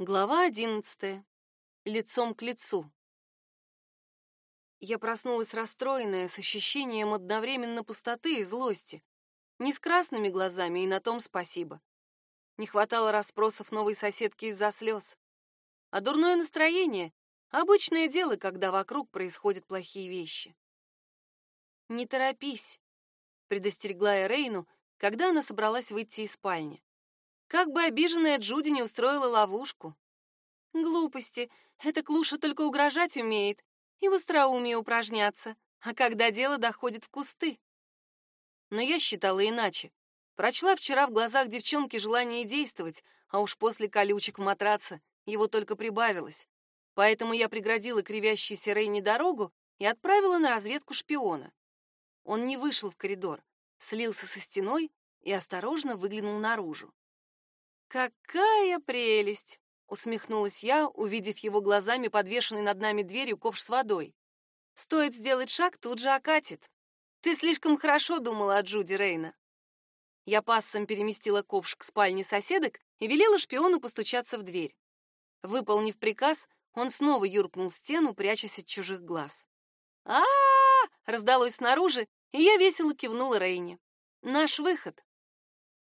Глава одиннадцатая. Лицом к лицу. Я проснулась расстроенная, с ощущением одновременно пустоты и злости. Не с красными глазами, и на том спасибо. Не хватало расспросов новой соседки из-за слез. А дурное настроение — обычное дело, когда вокруг происходят плохие вещи. «Не торопись», — предостерегла я Рейну, когда она собралась выйти из спальни. Как бы обиженная Джуди не устроила ловушку. Глупости. Эта клуша только угрожать умеет и в остроумии упражняться, а когда дело доходит в кусты. Но я считала иначе. Прочла вчера в глазах девчонки желание действовать, а уж после колючек в матраце его только прибавилось. Поэтому я преградила кривящейся Рейни дорогу и отправила на разведку шпиона. Он не вышел в коридор, слился со стеной и осторожно выглянул наружу. «Какая прелесть!» — усмехнулась я, увидев его глазами подвешенный над нами дверью ковш с водой. «Стоит сделать шаг, тут же окатит. Ты слишком хорошо думала о Джуди Рейна». Я пассом переместила ковш к спальне соседок и велела шпиону постучаться в дверь. Выполнив приказ, он снова юркнул в стену, прячась от чужих глаз. а, -а, -а раздалось снаружи, и я весело кивнула Рейне. «Наш выход».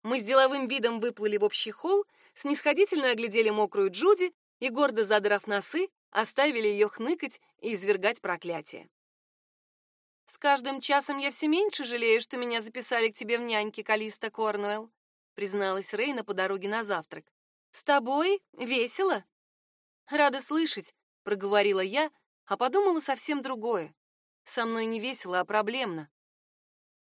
Мы с деловым видом выплыли в общий холл, снисходительно оглядели мокрую Джуди и, гордо задрав носы, оставили ее хныкать и извергать проклятие. «С каждым часом я все меньше жалею, что меня записали к тебе в няньке, Калиста Корнуэлл», призналась Рейна по дороге на завтрак. «С тобой весело?» «Рада слышать», — проговорила я, а подумала совсем другое. «Со мной не весело, а проблемно».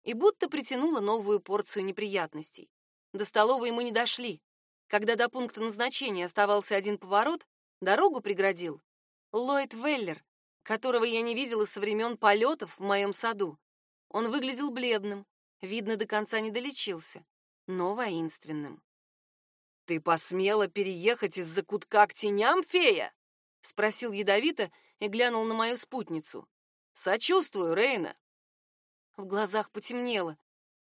И будто притянула новую порцию неприятностей. До столовой мы не дошли. Когда до пункта назначения оставался один поворот, дорогу преградил Ллойд Веллер, которого я не видела со времен полетов в моем саду. Он выглядел бледным, видно, до конца не долечился, но воинственным. «Ты посмела переехать из-за кутка к теням, фея?» — спросил ядовито и глянул на мою спутницу. «Сочувствую, Рейна». В глазах потемнело.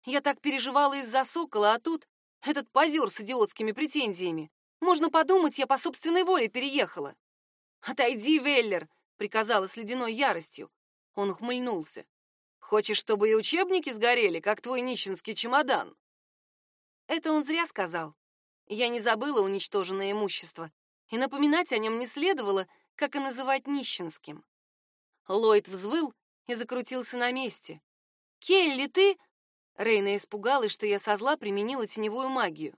Я так переживала из-за сокола, а тут этот позер с идиотскими претензиями. Можно подумать, я по собственной воле переехала. «Отойди, Веллер!» — приказала с ледяной яростью. Он ухмыльнулся. «Хочешь, чтобы и учебники сгорели, как твой нищенский чемодан?» Это он зря сказал. Я не забыла уничтоженное имущество, и напоминать о нем не следовало, как и называть нищенским. Ллойд взвыл и закрутился на месте. «Келли, ты...» Рейна испугалась, что я со зла применила теневую магию.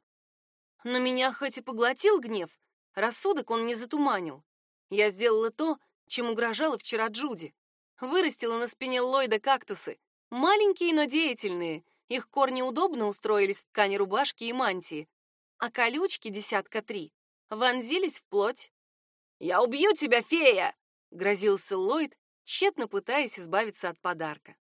Но меня хоть и поглотил гнев, рассудок он не затуманил. Я сделала то, чем угрожала вчера Джуди. Вырастила на спине Ллойда кактусы. Маленькие, но деятельные. Их корни удобно устроились в ткани рубашки и мантии. А колючки, десятка три, вонзились в плоть. «Я убью тебя, фея!» — грозился Ллойд, тщетно пытаясь избавиться от подарка.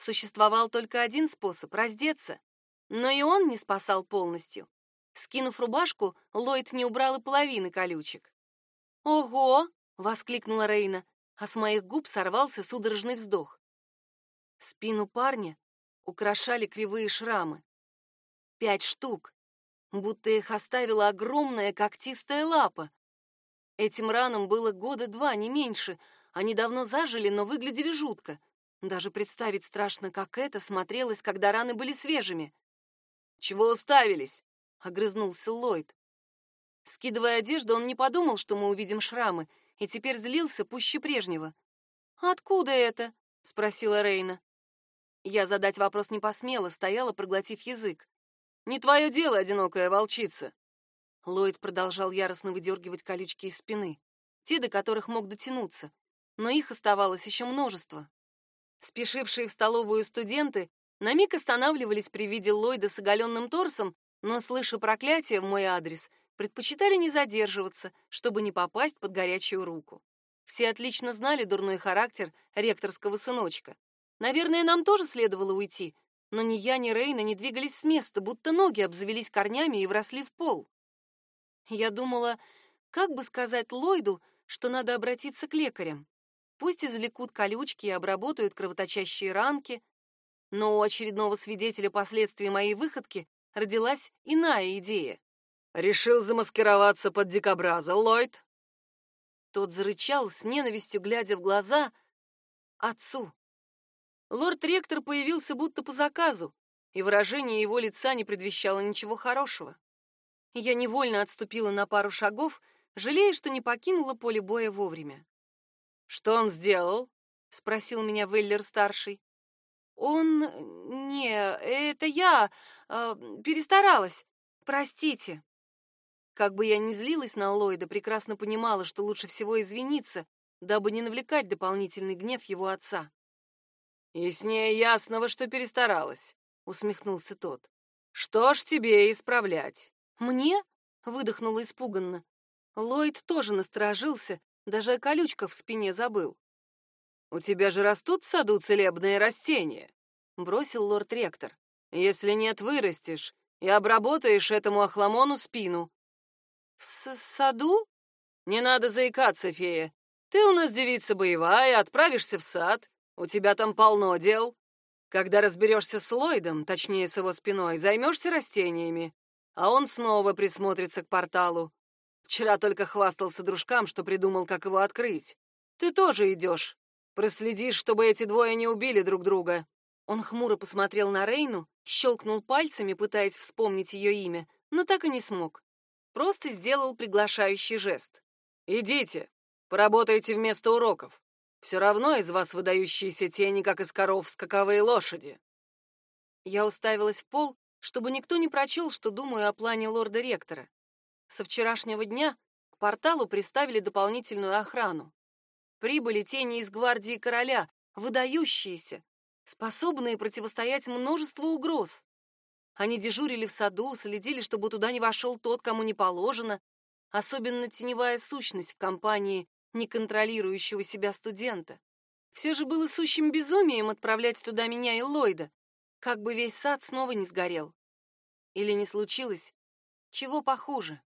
Существовал только один способ — раздеться. Но и он не спасал полностью. Скинув рубашку, Ллойд не убрал и половины колючек. «Ого!» — воскликнула Рейна, а с моих губ сорвался судорожный вздох. Спину парня украшали кривые шрамы. Пять штук, будто их оставила огромная когтистая лапа. Этим ранам было года два, не меньше. Они давно зажили, но выглядели жутко — даже представить страшно, как это смотрелось, когда раны были свежими. «Чего уставились?» — огрызнулся Ллойд. Скидывая одежду, он не подумал, что мы увидим шрамы, и теперь злился пуще прежнего. «Откуда это?» — спросила Рейна. Я задать вопрос не посмела, стояла, проглотив язык. «Не твое дело, одинокая волчица!» Ллойд продолжал яростно выдергивать колючки из спины, те, до которых мог дотянуться, но их оставалось еще множество. Спешившие в столовую студенты на миг останавливались при виде Ллойда с оголенным торсом, но, слыша проклятие в мой адрес, предпочитали не задерживаться, чтобы не попасть под горячую руку. Все отлично знали дурной характер ректорского сыночка. Наверное, нам тоже следовало уйти, но ни я, ни Рейна не двигались с места, будто ноги обзавелись корнями и вросли в пол. Я думала, как бы сказать Ллойду, что надо обратиться к лекарям. Пусть извлекут колючки и обработают кровоточащие ранки, но у очередного свидетеля последствий моей выходки родилась иная идея. Решил замаскироваться под дикобраза, Ллойд?» Тот зарычал, с ненавистью глядя в глаза отцу. Лорд-ректор появился будто по заказу, и выражение его лица не предвещало ничего хорошего. Я невольно отступила на пару шагов, жалея, что не покинула поле боя вовремя. «Что он сделал?» — спросил меня Веллер-старший. «Он... не... это я... Э, перестаралась. Простите». Как бы я ни злилась на Ллойда, прекрасно понимала, что лучше всего извиниться, дабы не навлекать дополнительный гнев его отца. «Яснее ясного, что перестаралась», — усмехнулся тот. «Что ж тебе исправлять?» «Мне?» — выдохнула испуганно. Ллойд тоже насторожился, даже о в спине забыл. «У тебя же растут в саду целебные растения», — бросил лорд-ректор. «Если нет, вырастешь и обработаешь этому охламону спину». «В саду?» «Не надо заикаться, фея. Ты у нас девица боевая, отправишься в сад. У тебя там полно дел. Когда разберешься с Ллойдом, точнее, с его спиной, займешься растениями. А он снова присмотрится к порталу. Вчера только хвастался дружкам, что придумал, как его открыть. Ты тоже идешь. Проследишь, чтобы эти двое не убили друг друга». Он хмуро посмотрел на Рейну, щелкнул пальцами, пытаясь вспомнить ее имя, но так и не смог. Просто сделал приглашающий жест. «Идите, поработайте вместо уроков. Все равно из вас выдающиеся тени, как из коров скаковые лошади». Я уставилась в пол, чтобы никто не прочел, что думаю о плане лорда-ректора. Со вчерашнего дня к порталу приставили дополнительную охрану. Прибыли тени из гвардии короля, выдающиеся, способные противостоять множеству угроз. Они дежурили в саду, следили, чтобы туда не вошел тот, кому не положено, особенно теневая сущность в компании неконтролирующего себя студента. Все же было сущим безумием отправлять туда меня и Ллойда, как бы весь сад снова не сгорел. Или не случилось чего похуже.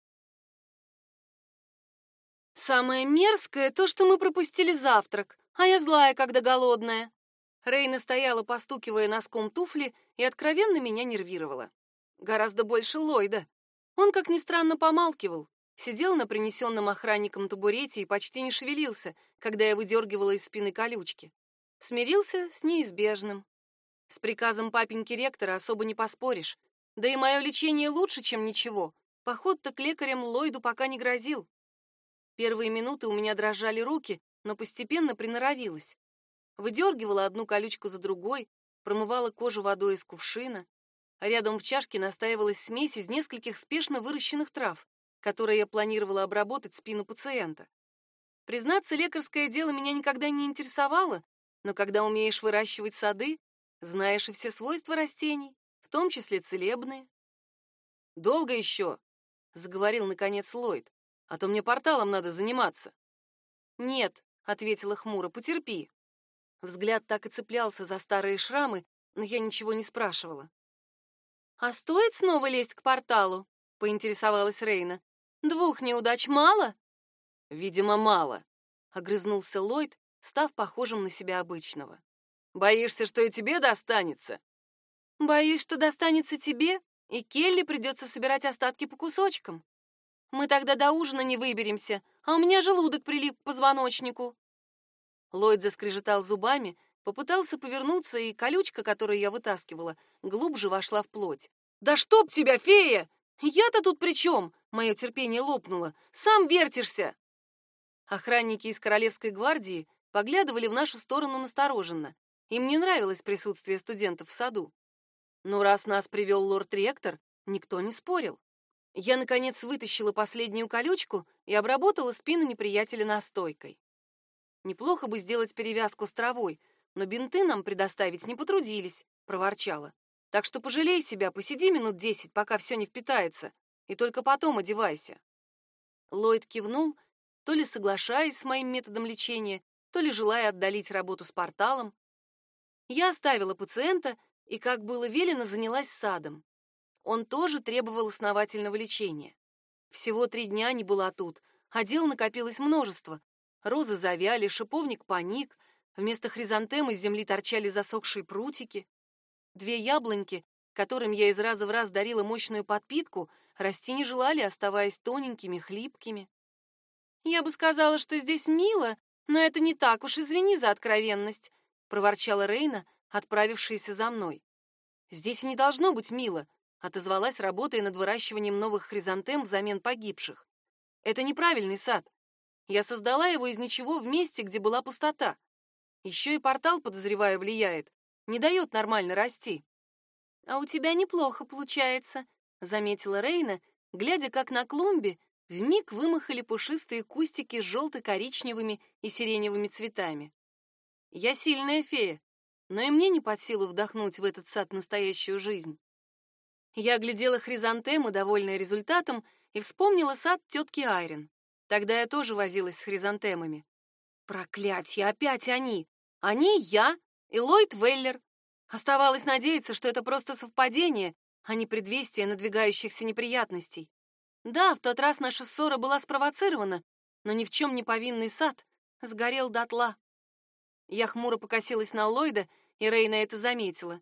Самое мерзкое то, что мы пропустили завтрак, а я злая, когда голодная. Рейна стояла, постукивая носком туфли, и откровенно меня нервировала. Гораздо больше Ллойда. Он, как ни странно, помалкивал, сидел на принесенном охранником табурете и почти не шевелился, когда я выдергивала из спины колючки. Смирился с неизбежным. С приказом папеньки ректора особо не поспоришь. Да и мое лечение лучше, чем ничего. Поход-то к лекарям Ллойду пока не грозил. Первые минуты у меня дрожали руки, но постепенно приноровилась. Выдергивала одну колючку за другой, промывала кожу водой из кувшина. А рядом в чашке настаивалась смесь из нескольких спешно выращенных трав, которые я планировала обработать спину пациента. Признаться, лекарское дело меня никогда не интересовало, но когда умеешь выращивать сады, знаешь и все свойства растений, в том числе целебные. «Долго еще?» — заговорил, наконец, Ллойд а то мне порталом надо заниматься. Нет, ответила хмуро, потерпи. Взгляд так и цеплялся за старые шрамы, но я ничего не спрашивала. А стоит снова лезть к порталу? поинтересовалась Рейна. Двух неудач мало? Видимо, мало, огрызнулся Ллойд, став похожим на себя обычного. Боишься, что и тебе достанется? Боюсь, что достанется тебе, и Келли придется собирать остатки по кусочкам. Мы тогда до ужина не выберемся, а у меня желудок прилип к позвоночнику. Ллойд заскрежетал зубами, попытался повернуться, и колючка, которую я вытаскивала, глубже вошла в плоть. «Да чтоб тебя, фея! Я-то тут при чем?» Мое терпение лопнуло. «Сам вертишься!» Охранники из Королевской гвардии поглядывали в нашу сторону настороженно. Им не нравилось присутствие студентов в саду. Но раз нас привел лорд-ректор, никто не спорил. Я, наконец, вытащила последнюю колючку и обработала спину неприятеля настойкой. Неплохо бы сделать перевязку с травой, но бинты нам предоставить не потрудились, проворчала. Так что пожалей себя, посиди минут десять, пока все не впитается, и только потом одевайся. Ллойд кивнул, то ли соглашаясь с моим методом лечения, то ли желая отдалить работу с порталом. Я оставила пациента и, как было велено, занялась садом. Он тоже требовал основательного лечения. Всего три дня не была тут, а дел накопилось множество. Розы завяли, шиповник паник, вместо хризантем из земли торчали засохшие прутики. Две яблоньки которым я из раза в раз дарила мощную подпитку, расти не желали, оставаясь тоненькими, хлипкими. «Я бы сказала, что здесь мило, но это не так уж, извини за откровенность», — проворчала Рейна, отправившаяся за мной. «Здесь и не должно быть мило», — отозвалась, работая над выращиванием новых хризантем взамен погибших. «Это неправильный сад. Я создала его из ничего в месте, где была пустота. Еще и портал, подозреваю, влияет, не дает нормально расти». «А у тебя неплохо получается», — заметила Рейна, глядя, как на клумбе вмиг вымахали пушистые кустики с желто-коричневыми и сиреневыми цветами. Я сильная фея, но и мне не под силу вдохнуть в этот сад настоящую жизнь. Я глядела хризантемы, довольная результатом, и вспомнила сад тетки Айрин. Тогда я тоже возилась с хризантемами. Проклятье, опять они! Они, я и Ллойд Веллер. Оставалось надеяться, что это просто совпадение, а не предвестие надвигающихся неприятностей. Да, в тот раз наша ссора была спровоцирована, но ни в чем не повинный сад сгорел дотла. Я хмуро покосилась на Ллойда, и Рейна это заметила.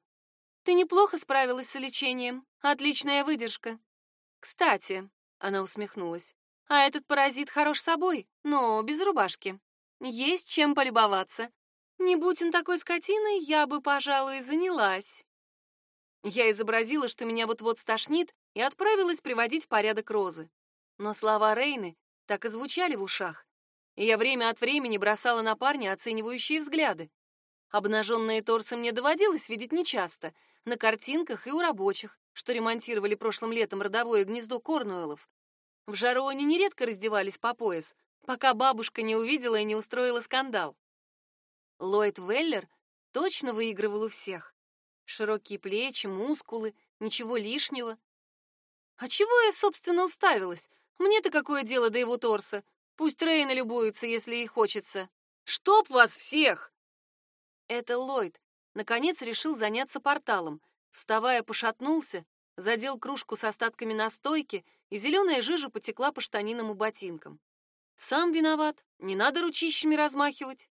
«Ты неплохо справилась с лечением. Отличная выдержка». «Кстати», — она усмехнулась, «а этот паразит хорош собой, но без рубашки. Есть чем полюбоваться. Не будь он такой скотиной, я бы, пожалуй, занялась». Я изобразила, что меня вот-вот стошнит, и отправилась приводить в порядок розы. Но слова Рейны так и звучали в ушах, и я время от времени бросала на парня оценивающие взгляды. Обнаженные торсы мне доводилось видеть нечасто, на картинках и у рабочих, что ремонтировали прошлым летом родовое гнездо Корнуэллов. В жару они нередко раздевались по пояс, пока бабушка не увидела и не устроила скандал. Ллойд Веллер точно выигрывал у всех. Широкие плечи, мускулы, ничего лишнего. А чего я, собственно, уставилась? Мне-то какое дело до его торса? Пусть Рейна любуется, если ей хочется. Чтоб вас всех! Это Ллойд. Наконец решил заняться порталом. Вставая, пошатнулся, задел кружку с остатками настойки, и зеленая жижа потекла по штанинам и ботинкам. Сам виноват, не надо ручищами размахивать.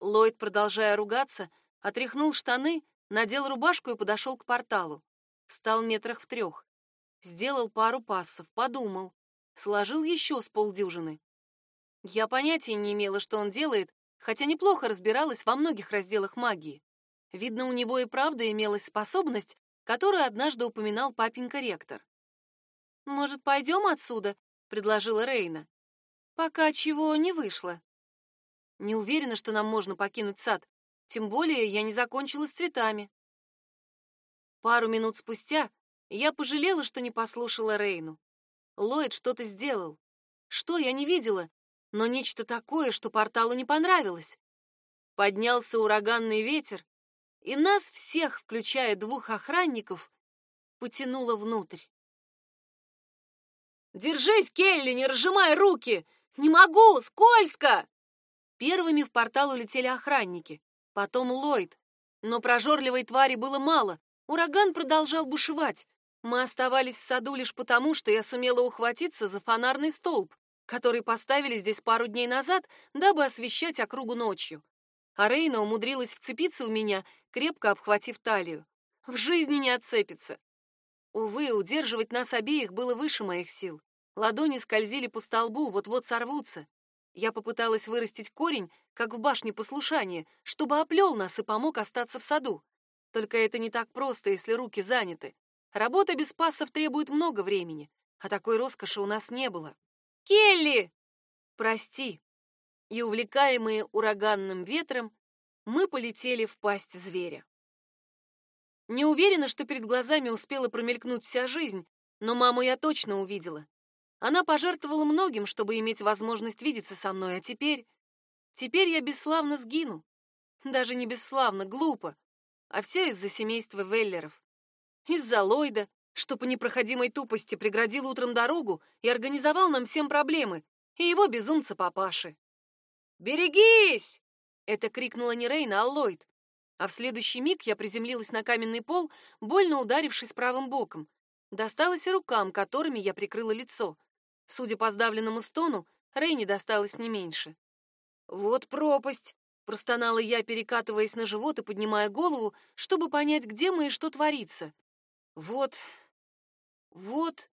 Ллойд, продолжая ругаться, отряхнул штаны, надел рубашку и подошел к порталу. Встал метрах в трех. Сделал пару пассов, подумал. Сложил еще с полдюжины. Я понятия не имела, что он делает, хотя неплохо разбиралась во многих разделах магии. Видно, у него и правда имелась способность, которую однажды упоминал папенька-ректор. «Может, пойдем отсюда?» — предложила Рейна. «Пока чего не вышло». Не уверена, что нам можно покинуть сад, тем более я не закончила с цветами. Пару минут спустя я пожалела, что не послушала Рейну. Ллойд что-то сделал. Что, я не видела, но нечто такое, что порталу не понравилось. Поднялся ураганный ветер, и нас всех, включая двух охранников, потянуло внутрь. «Держись, Келли, не разжимай руки! Не могу, скользко!» Первыми в портал улетели охранники, потом Ллойд. Но прожорливой твари было мало, ураган продолжал бушевать. Мы оставались в саду лишь потому, что я сумела ухватиться за фонарный столб, который поставили здесь пару дней назад, дабы освещать округу ночью. А Рейна умудрилась вцепиться в меня, крепко обхватив талию. В жизни не отцепится. Увы, удерживать нас обеих было выше моих сил. Ладони скользили по столбу, вот-вот сорвутся. Я попыталась вырастить корень, как в башне послушания, чтобы оплел нас и помог остаться в саду. Только это не так просто, если руки заняты. Работа без пассов требует много времени, а такой роскоши у нас не было. «Келли!» «Прости!» И, увлекаемые ураганным ветром, мы полетели в пасть зверя. Не уверена, что перед глазами успела промелькнуть вся жизнь, но маму я точно увидела. Она пожертвовала многим, чтобы иметь возможность видеться со мной, а теперь... Теперь я бесславно сгину. Даже не бесславно, глупо. А все из-за семейства Веллеров. Из-за Ллойда, что по непроходимой тупости преградил утром дорогу и организовал нам всем проблемы, и его безумца папаши. «Берегись!» — это крикнула не Рейна, а Ллойд. А в следующий миг я приземлилась на каменный пол, больно ударившись правым боком. Досталось и рукам, которыми я прикрыла лицо. Судя по сдавленному стону, Рейне досталось не меньше. «Вот пропасть!» — простонала я, перекатываясь на живот и поднимая голову, чтобы понять, где мы и что творится. Вот, вот.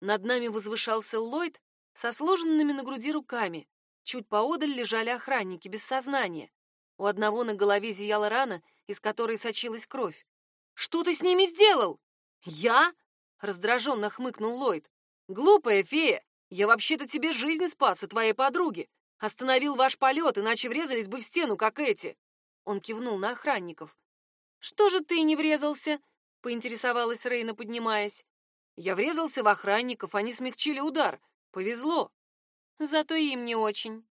Над нами возвышался Ллойд со сложенными на груди руками. Чуть поодаль лежали охранники без сознания. У одного на голове зияла рана, из которой сочилась кровь. «Что ты с ними сделал?» «Я?» — раздраженно хмыкнул Ллойд. «Глупая фея! Я вообще-то тебе жизнь спас и твоей подруге. Остановил ваш полет, иначе врезались бы в стену, как эти!» Он кивнул на охранников. «Что же ты не врезался?» — поинтересовалась Рейна, поднимаясь. «Я врезался в охранников, они смягчили удар. Повезло. Зато им не очень».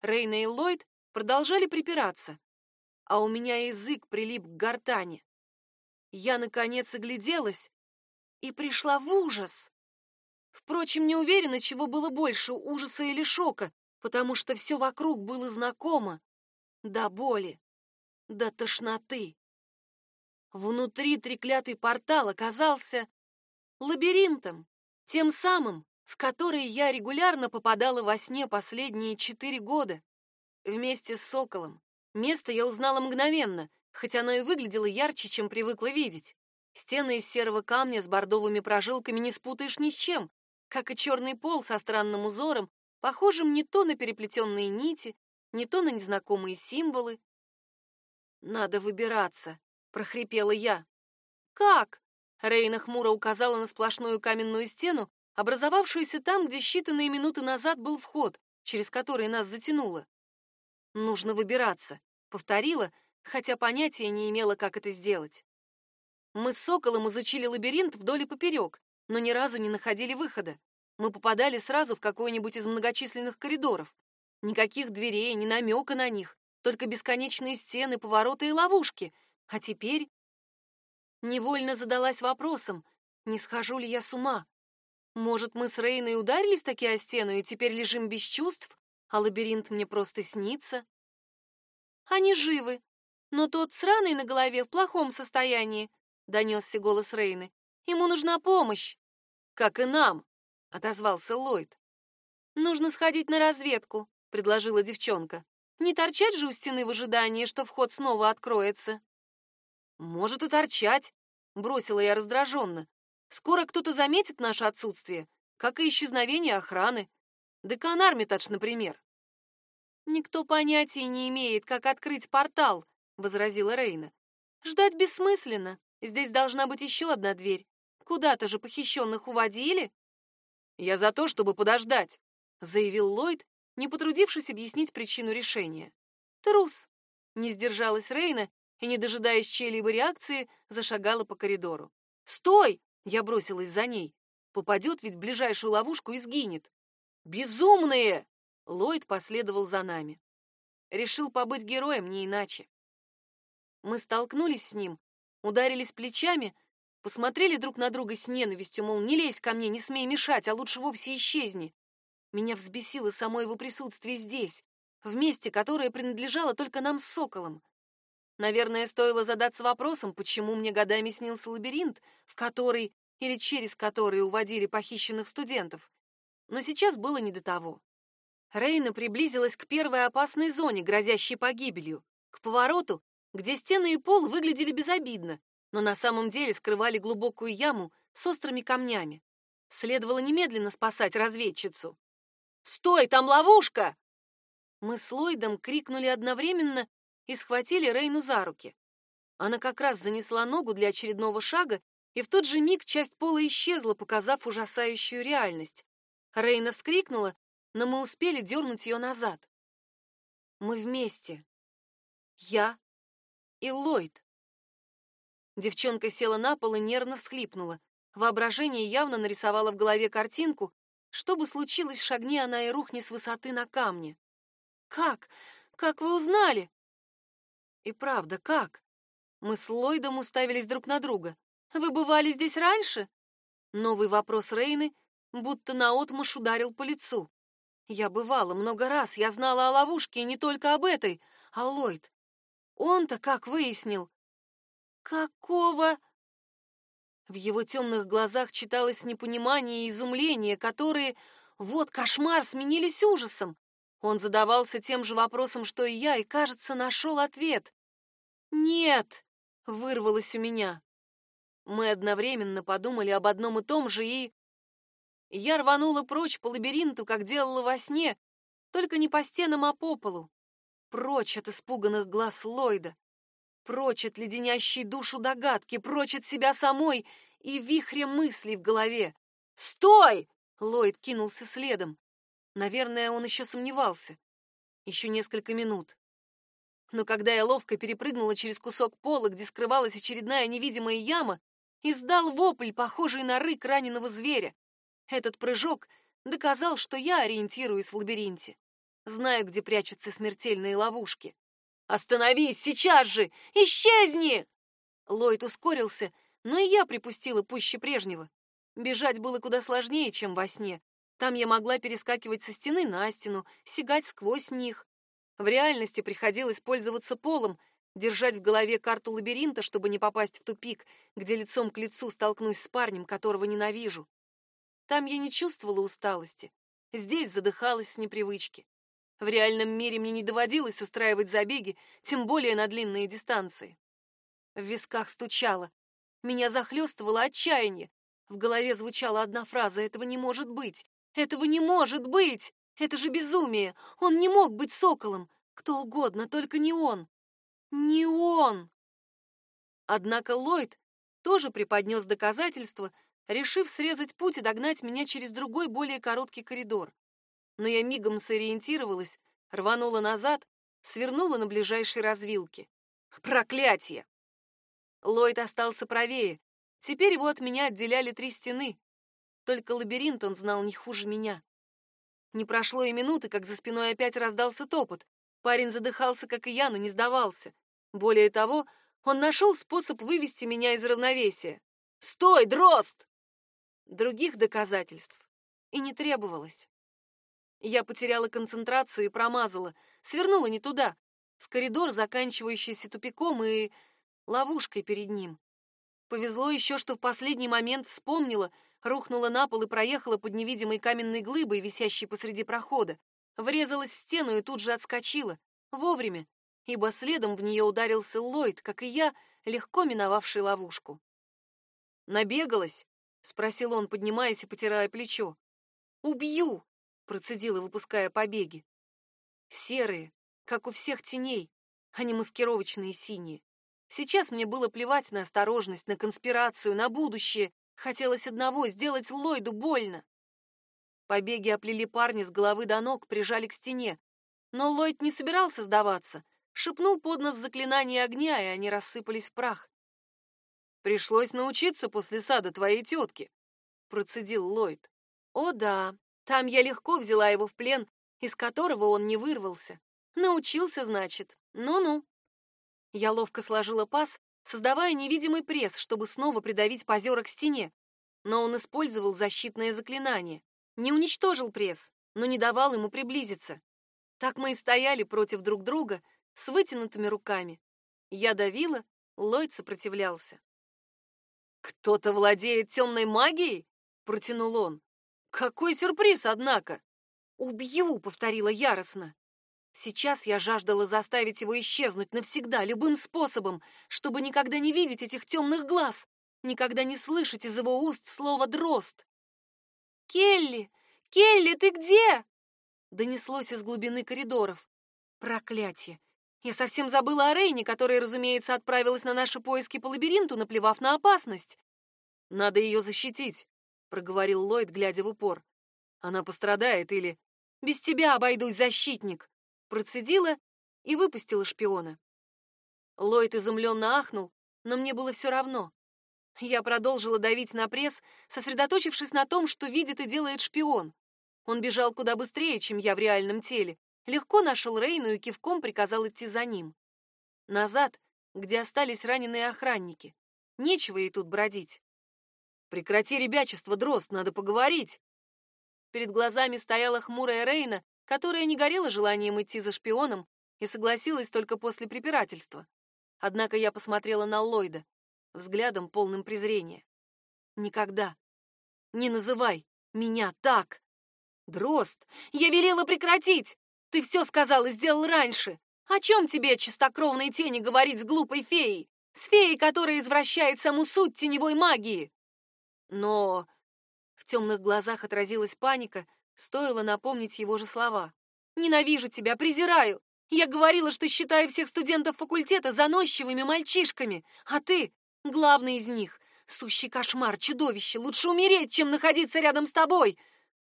Рейна и Ллойд продолжали припираться, а у меня язык прилип к гортани. Я, наконец, огляделась и пришла в ужас. Впрочем, не уверена, чего было больше, ужаса или шока, потому что все вокруг было знакомо. До боли, до тошноты. Внутри треклятый портал оказался лабиринтом, тем самым, в который я регулярно попадала во сне последние четыре года. Вместе с соколом. Место я узнала мгновенно, хотя оно и выглядело ярче, чем привыкла видеть. Стены из серого камня с бордовыми прожилками не спутаешь ни с чем, как и черный пол со странным узором, похожим не то на переплетенные нити, не то на незнакомые символы. «Надо выбираться», — прохрипела я. «Как?» — Рейна хмуро указала на сплошную каменную стену, образовавшуюся там, где считанные минуты назад был вход, через который нас затянуло. «Нужно выбираться», — повторила, хотя понятия не имела, как это сделать. Мы с Соколом изучили лабиринт вдоль и поперек, но ни разу не находили выхода. Мы попадали сразу в какой-нибудь из многочисленных коридоров. Никаких дверей, ни намека на них, только бесконечные стены, повороты и ловушки. А теперь... Невольно задалась вопросом, не схожу ли я с ума. Может, мы с Рейной ударились таки о стену и теперь лежим без чувств, а лабиринт мне просто снится? Они живы, но тот с раной на голове в плохом состоянии, донесся голос Рейны. Ему нужна помощь. Как и нам, отозвался Ллойд. Нужно сходить на разведку, предложила девчонка. Не торчать же у стены в ожидании, что вход снова откроется. Может и торчать, бросила я раздраженно. Скоро кто-то заметит наше отсутствие, как и исчезновение охраны. Декан Армитадж, например. Никто понятия не имеет, как открыть портал, возразила Рейна. Ждать бессмысленно. Здесь должна быть еще одна дверь. Куда-то же похищенных уводили. Я за то, чтобы подождать, заявил Ллойд, не потрудившись объяснить причину решения. Трус. Не сдержалась Рейна и, не дожидаясь чьей-либо реакции, зашагала по коридору. «Стой!» — я бросилась за ней. Попадет ведь в ближайшую ловушку и сгинет. «Безумные!» — Ллойд последовал за нами. Решил побыть героем, не иначе. Мы столкнулись с ним, ударились плечами, посмотрели друг на друга с ненавистью, мол, не лезь ко мне, не смей мешать, а лучше вовсе исчезни. Меня взбесило само его присутствие здесь, в месте, которое принадлежало только нам с Соколом. Наверное, стоило задаться вопросом, почему мне годами снился лабиринт, в который или через который уводили похищенных студентов. Но сейчас было не до того. Рейна приблизилась к первой опасной зоне, грозящей погибелью, к повороту, где стены и пол выглядели безобидно, но на самом деле скрывали глубокую яму с острыми камнями. Следовало немедленно спасать разведчицу. «Стой, там ловушка!» Мы с Ллойдом крикнули одновременно и схватили Рейну за руки. Она как раз занесла ногу для очередного шага, и в тот же миг часть пола исчезла, показав ужасающую реальность. Рейна вскрикнула, но мы успели дернуть ее назад. Мы вместе. Я и Ллойд. Девчонка села на пол и нервно всхлипнула. Воображение явно нарисовало в голове картинку, что бы случилось, шагни она и рухни с высоты на камне. «Как? Как вы узнали?» «И правда, как?» Мы с Ллойдом уставились друг на друга. «Вы бывали здесь раньше?» Новый вопрос Рейны будто наотмашь ударил по лицу. «Я бывала много раз, я знала о ловушке, и не только об этой. А Ллойд, он-то как выяснил? Какого? В его темных глазах читалось непонимание и изумление, которые, вот кошмар, сменились ужасом. Он задавался тем же вопросом, что и я, и, кажется, нашел ответ. «Нет!» — вырвалось у меня. Мы одновременно подумали об одном и том же и... Я рванула прочь по лабиринту, как делала во сне, только не по стенам, а по полу. Прочь от испуганных глаз Ллойда. Прочь от леденящей душу догадки, прочь от себя самой и вихря мыслей в голове. «Стой!» — Ллойд кинулся следом. Наверное, он еще сомневался. Еще несколько минут. Но когда я ловко перепрыгнула через кусок пола, где скрывалась очередная невидимая яма, издал вопль, похожий на рык раненого зверя. Этот прыжок доказал, что я ориентируюсь в лабиринте. Знаю, где прячутся смертельные ловушки. «Остановись сейчас же! Исчезни!» Ллойд ускорился, но и я припустила пуще прежнего. Бежать было куда сложнее, чем во сне. Там я могла перескакивать со стены на стену, сигать сквозь них. В реальности приходилось пользоваться полом, держать в голове карту лабиринта, чтобы не попасть в тупик, где лицом к лицу столкнусь с парнем, которого ненавижу. Там я не чувствовала усталости. Здесь задыхалась с непривычки. В реальном мире мне не доводилось устраивать забеги, тем более на длинные дистанции. В висках стучало. Меня захлестывало отчаяние. В голове звучала одна фраза «Этого не может быть! Этого не может быть! Это же безумие! Он не мог быть соколом! Кто угодно, только не он! Не он!» Однако Ллойд тоже преподнес доказательства, решив срезать путь и догнать меня через другой, более короткий коридор. Но я мигом сориентировалась, рванула назад, свернула на ближайшей развилке. Проклятие! Ллойд остался правее. Теперь его от меня отделяли три стены. Только лабиринт он знал не хуже меня. Не прошло и минуты, как за спиной опять раздался топот. Парень задыхался, как и я, но не сдавался. Более того, он нашел способ вывести меня из равновесия. «Стой, дрозд!» Других доказательств и не требовалось. Я потеряла концентрацию и промазала, свернула не туда, в коридор, заканчивающийся тупиком и ловушкой перед ним. Повезло еще, что в последний момент вспомнила, рухнула на пол и проехала под невидимой каменной глыбой, висящей посреди прохода. Врезалась в стену и тут же отскочила. Вовремя, ибо следом в нее ударился Ллойд, как и я, легко миновавший ловушку. Набегалась, — спросил он, поднимаясь и потирая плечо. «Убью!» — процедила, выпуская побеги. Серые, как у всех теней, а не маскировочные синие. Сейчас мне было плевать на осторожность, на конспирацию, на будущее. Хотелось одного — сделать Ллойду больно. Побеги оплели парня с головы до ног, прижали к стене. Но Ллойд не собирался сдаваться. Шепнул под нос заклинание огня, и они рассыпались в прах. Пришлось научиться после сада твоей тетки», — процедил Ллойд. «О да, там я легко взяла его в плен, из которого он не вырвался. Научился, значит. Ну-ну». Я ловко сложила паз, создавая невидимый пресс, чтобы снова придавить позера к стене. Но он использовал защитное заклинание. Не уничтожил пресс, но не давал ему приблизиться. Так мы и стояли против друг друга с вытянутыми руками. Я давила, Ллойд сопротивлялся. «Кто-то владеет темной магией?» — протянул он. «Какой сюрприз, однако!» «Убью!» — повторила яростно. Сейчас я жаждала заставить его исчезнуть навсегда, любым способом, чтобы никогда не видеть этих темных глаз, никогда не слышать из его уст слово «дрозд». «Келли! Келли, ты где?» Донеслось из глубины коридоров. Проклятие! Я совсем забыла о Рейне, которая, разумеется, отправилась на наши поиски по лабиринту, наплевав на опасность. «Надо ее защитить», — проговорил Ллойд, глядя в упор. «Она пострадает или...» «Без тебя обойдусь, защитник!» Процедила и выпустила шпиона. Ллойд изумленно ахнул, но мне было все равно. Я продолжила давить на пресс, сосредоточившись на том, что видит и делает шпион. Он бежал куда быстрее, чем я в реальном теле, легко нашел Рейну и кивком приказал идти за ним. Назад, где остались раненые охранники. Нечего ей тут бродить. «Прекрати ребячество, Дрозд, надо поговорить!» Перед глазами стояла хмурая Рейна, которая не горела желанием идти за шпионом и согласилась только после препирательства. Однако я посмотрела на Ллойда, взглядом полным презрения. «Никогда! Не называй меня так!» «Дрозд, я велела прекратить! Ты все сказал и сделал раньше. О чем тебе, чистокровной тени, говорить с глупой феей? С феей, которая извращает саму суть теневой магии. Но в темных глазах отразилась паника, стоило напомнить его же слова. «Ненавижу тебя, презираю! Я говорила, что считаю всех студентов факультета заносчивыми мальчишками, а ты — главный из них. Сущий кошмар, чудовище, лучше умереть, чем находиться рядом с тобой.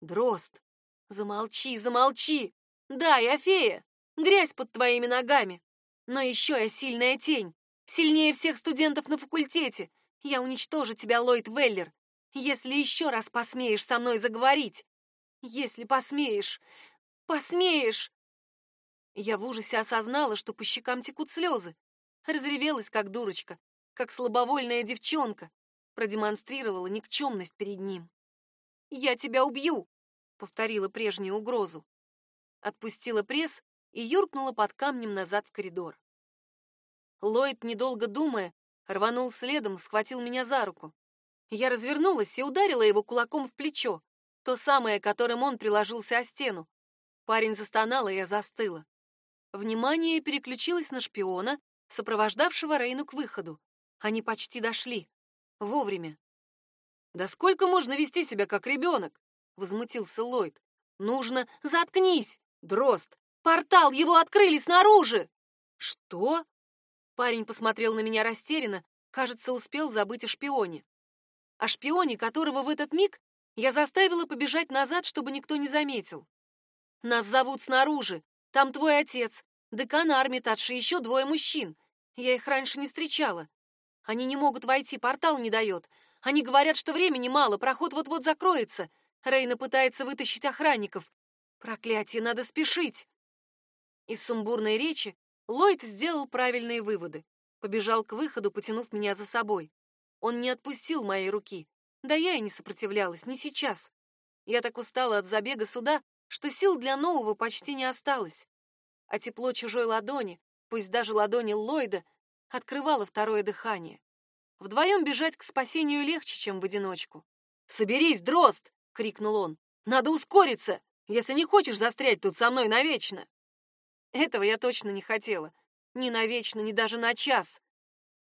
Дрозд, замолчи, замолчи. Да, я фея, грязь под твоими ногами. Но еще я сильная тень, сильнее всех студентов на факультете. Я уничтожу тебя, Ллойд Веллер, если еще раз посмеешь со мной заговорить. Если посмеешь, посмеешь. Я в ужасе осознала, что по щекам текут слезы. Разревелась, как дурочка, как слабовольная девчонка. Продемонстрировала никчемность перед ним. «Я тебя убью!» — повторила прежнюю угрозу. Отпустила пресс и юркнула под камнем назад в коридор. Ллойд, недолго думая, рванул следом, схватил меня за руку. Я развернулась и ударила его кулаком в плечо, то самое, которым он приложился о стену. Парень застонал, и я застыла. Внимание переключилось на шпиона, сопровождавшего Рейну к выходу. Они почти дошли. Вовремя. «Да сколько можно вести себя как ребенок?» — возмутился Ллойд. «Нужно... Заткнись! Дрозд! Портал! Его открыли снаружи!» «Что?» Парень посмотрел на меня растерянно, кажется, успел забыть о шпионе. О шпионе, которого в этот миг я заставила побежать назад, чтобы никто не заметил. «Нас зовут снаружи. Там твой отец, декан Армитадж и еще двое мужчин. Я их раньше не встречала. Они не могут войти, портал не дает. Они говорят, что времени мало, проход вот-вот закроется. Рейна пытается вытащить охранников. Проклятие, надо спешить. Из сумбурной речи Ллойд сделал правильные выводы. Побежал к выходу, потянув меня за собой. Он не отпустил моей руки. Да я и не сопротивлялась, не сейчас. Я так устала от забега сюда, что сил для нового почти не осталось. А тепло чужой ладони, пусть даже ладони Ллойда, открывало второе дыхание. Вдвоем бежать к спасению легче, чем в одиночку. «Соберись, дрозд!» — крикнул он. «Надо ускориться, если не хочешь застрять тут со мной навечно!» Этого я точно не хотела. Ни навечно, ни даже на час.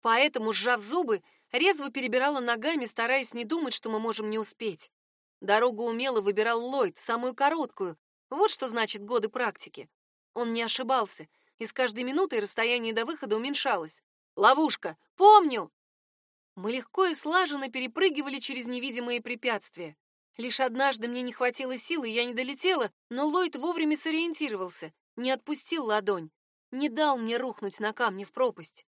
Поэтому, сжав зубы, резво перебирала ногами, стараясь не думать, что мы можем не успеть. Дорогу умело выбирал Ллойд, самую короткую. Вот что значит годы практики. Он не ошибался, и с каждой минутой расстояние до выхода уменьшалось. «Ловушка! Помню!» Мы легко и слаженно перепрыгивали через невидимые препятствия. Лишь однажды мне не хватило силы, я не долетела, но Ллойд вовремя сориентировался, не отпустил ладонь, не дал мне рухнуть на камни в пропасть.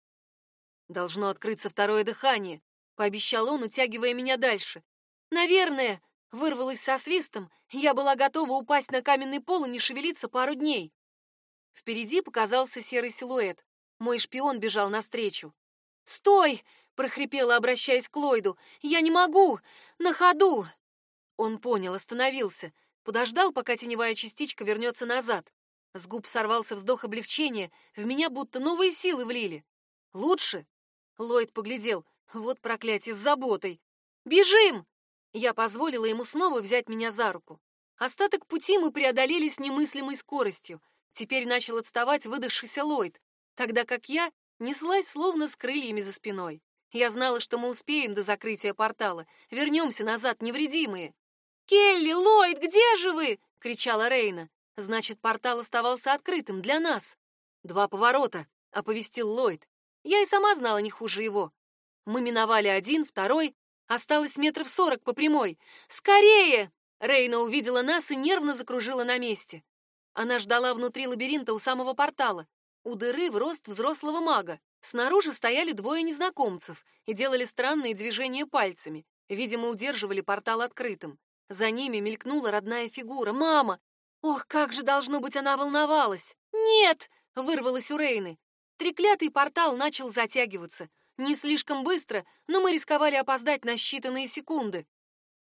«Должно открыться второе дыхание», — пообещал он, утягивая меня дальше. «Наверное», Вырвалась со свистом, я была готова упасть на каменный пол и не шевелиться пару дней. Впереди показался серый силуэт. Мой шпион бежал навстречу. «Стой!» — прохрипела, обращаясь к Ллойду. «Я не могу! На ходу!» Он понял, остановился. Подождал, пока теневая частичка вернется назад. С губ сорвался вздох облегчения, в меня будто новые силы влили. «Лучше?» — Ллойд поглядел. «Вот проклятие, с заботой!» «Бежим!» Я позволила ему снова взять меня за руку. Остаток пути мы преодолели с немыслимой скоростью. Теперь начал отставать выдохшийся Ллойд, тогда как я неслась словно с крыльями за спиной. Я знала, что мы успеем до закрытия портала, вернемся назад невредимые. «Келли, Ллойд, где же вы?» — кричала Рейна. Значит, портал оставался открытым для нас. «Два поворота», — оповестил Ллойд. Я и сама знала не хуже его. Мы миновали один, второй, Осталось метров сорок по прямой. «Скорее!» Рейна увидела нас и нервно закружила на месте. Она ждала внутри лабиринта у самого портала, у дыры в рост взрослого мага. Снаружи стояли двое незнакомцев и делали странные движения пальцами. Видимо, удерживали портал открытым. За ними мелькнула родная фигура. «Мама!» Ох, как же, должно быть, она волновалась! «Нет!» — вырвалась у Рейны. Треклятый портал начал затягиваться. Не слишком быстро, но мы рисковали опоздать на считанные секунды.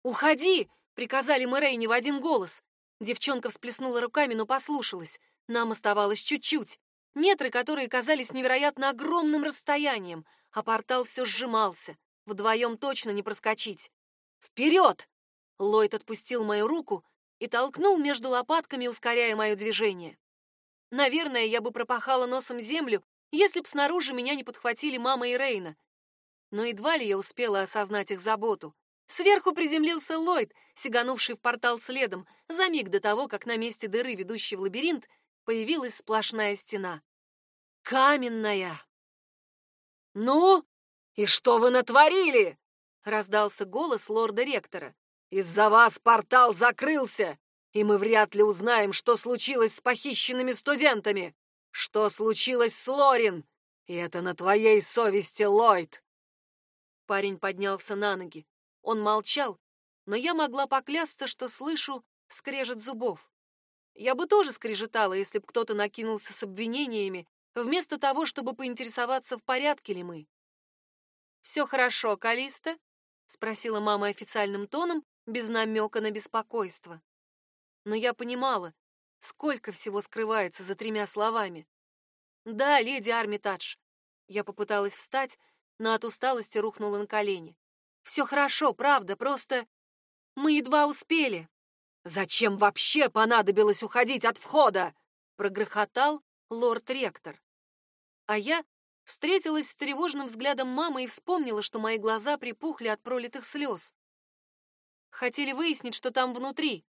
«Уходи!» — приказали мы Рейне в один голос. Девчонка всплеснула руками, но послушалась. Нам оставалось чуть-чуть. Метры, которые казались невероятно огромным расстоянием, а портал все сжимался. Вдвоем точно не проскочить. «Вперед!» Ллойд отпустил мою руку и толкнул между лопатками, ускоряя мое движение. Наверное, я бы пропахала носом землю, если б снаружи меня не подхватили мама и Рейна. Но едва ли я успела осознать их заботу. Сверху приземлился Ллойд, сиганувший в портал следом, за миг до того, как на месте дыры, ведущей в лабиринт, появилась сплошная стена. Каменная! «Ну, и что вы натворили?» — раздался голос лорда-ректора. «Из-за вас портал закрылся, и мы вряд ли узнаем, что случилось с похищенными студентами. Что случилось с Лорин? И это на твоей совести, Ллойд!» Парень поднялся на ноги. Он молчал, но я могла поклясться, что слышу скрежет зубов. Я бы тоже скрежетала, если бы кто-то накинулся с обвинениями, вместо того, чтобы поинтересоваться, в порядке ли мы. «Все хорошо, Калиста?» — спросила мама официальным тоном, без намека на беспокойство. Но я понимала, сколько всего скрывается за тремя словами. «Да, леди Армитадж». Я попыталась встать, но от усталости рухнула на колени. Все хорошо, правда, просто мы едва успели. Зачем вообще понадобилось уходить от входа? прогрохотал лорд-ректор. А я встретилась с тревожным взглядом мамы и вспомнила, что мои глаза припухли от пролитых слез. Хотели выяснить, что там внутри,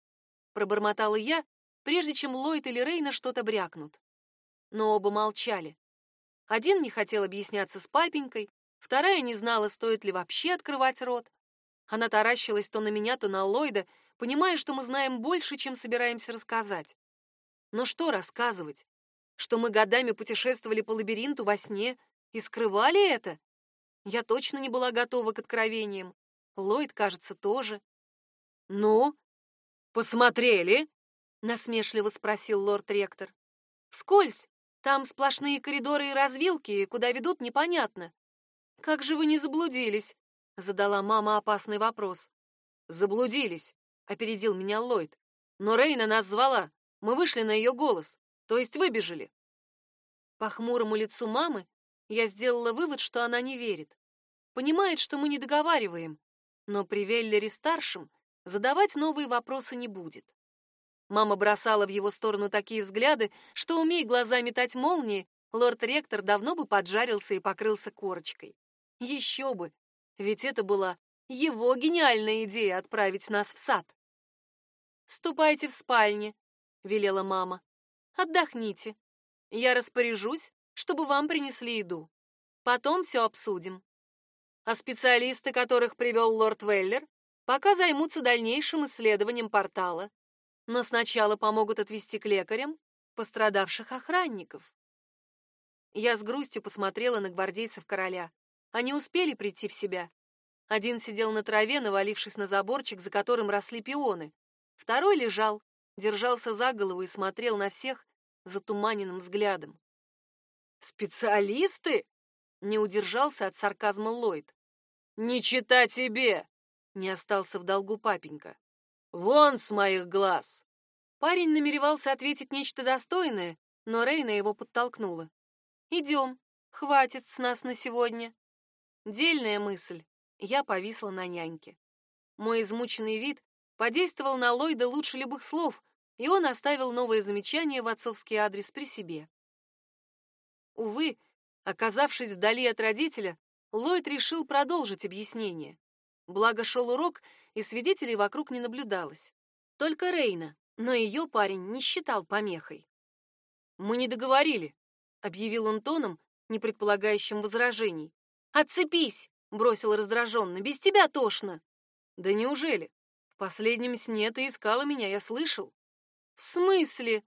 пробормотала я, прежде чем Ллойд или Рейна что-то брякнут. Но оба молчали. Один не хотел объясняться с папенькой, Вторая не знала, стоит ли вообще открывать рот. Она таращилась то на меня, то на Ллойда, понимая, что мы знаем больше, чем собираемся рассказать. Но что рассказывать? Что мы годами путешествовали по лабиринту во сне и скрывали это? Я точно не была готова к откровениям. Ллойд, кажется, тоже. «Ну, посмотрели?» — насмешливо спросил лорд-ректор. «Вскользь. Там сплошные коридоры и развилки, куда ведут, непонятно. «Как же вы не заблудились?» — задала мама опасный вопрос. «Заблудились», — опередил меня Ллойд. «Но Рейна нас звала. Мы вышли на ее голос, то есть выбежали». По хмурому лицу мамы я сделала вывод, что она не верит. Понимает, что мы не договариваем, но при Веллере-старшем задавать новые вопросы не будет. Мама бросала в его сторону такие взгляды, что, умей глаза метать молнии, лорд-ректор давно бы поджарился и покрылся корочкой. Еще бы, ведь это была его гениальная идея отправить нас в сад. «Ступайте в спальне», — велела мама. «Отдохните. Я распоряжусь, чтобы вам принесли еду. Потом все обсудим. А специалисты, которых привел лорд Веллер, пока займутся дальнейшим исследованием портала. Но сначала помогут отвести к лекарям пострадавших охранников». Я с грустью посмотрела на гвардейцев короля. Они успели прийти в себя. Один сидел на траве, навалившись на заборчик, за которым росли пионы. Второй лежал, держался за голову и смотрел на всех затуманенным взглядом. «Специалисты?» — не удержался от сарказма Ллойд. «Не чита тебе!» — не остался в долгу папенька. «Вон с моих глаз!» Парень намеревался ответить нечто достойное, но Рейна его подтолкнула. «Идем, хватит с нас на сегодня». Дельная мысль. Я повисла на няньке. Мой измученный вид подействовал на Ллойда лучше любых слов, и он оставил новое замечание в отцовский адрес при себе. Увы, оказавшись вдали от родителя, Ллойд решил продолжить объяснение. Благо шел урок, и свидетелей вокруг не наблюдалось. Только Рейна, но ее парень не считал помехой. «Мы не договорили», — объявил он тоном, не предполагающим возражений. «Отцепись!» — бросил раздраженно. «Без тебя тошно!» «Да неужели? В последнем сне ты искала меня, я слышал». «В смысле?»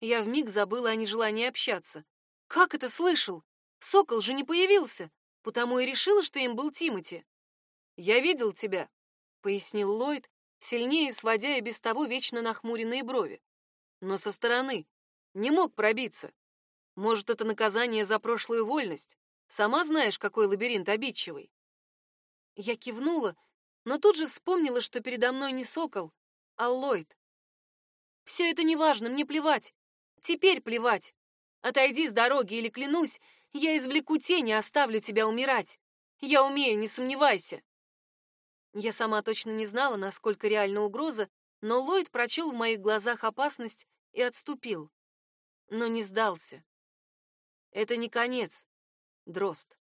Я вмиг забыла о нежелании общаться. «Как это слышал? Сокол же не появился, потому и решила, что им был Тимати». «Я видел тебя», — пояснил Ллойд, сильнее сводя и без того вечно нахмуренные брови. «Но со стороны. Не мог пробиться. Может, это наказание за прошлую вольность? Сама знаешь, какой лабиринт обидчивый. Я кивнула, но тут же вспомнила, что передо мной не сокол, а Ллойд. Все это неважно, мне плевать. Теперь плевать. Отойди с дороги или клянусь, я извлеку тень и оставлю тебя умирать. Я умею, не сомневайся. Я сама точно не знала, насколько реальна угроза, но Ллойд прочел в моих глазах опасность и отступил. Но не сдался. Это не конец, дрозд.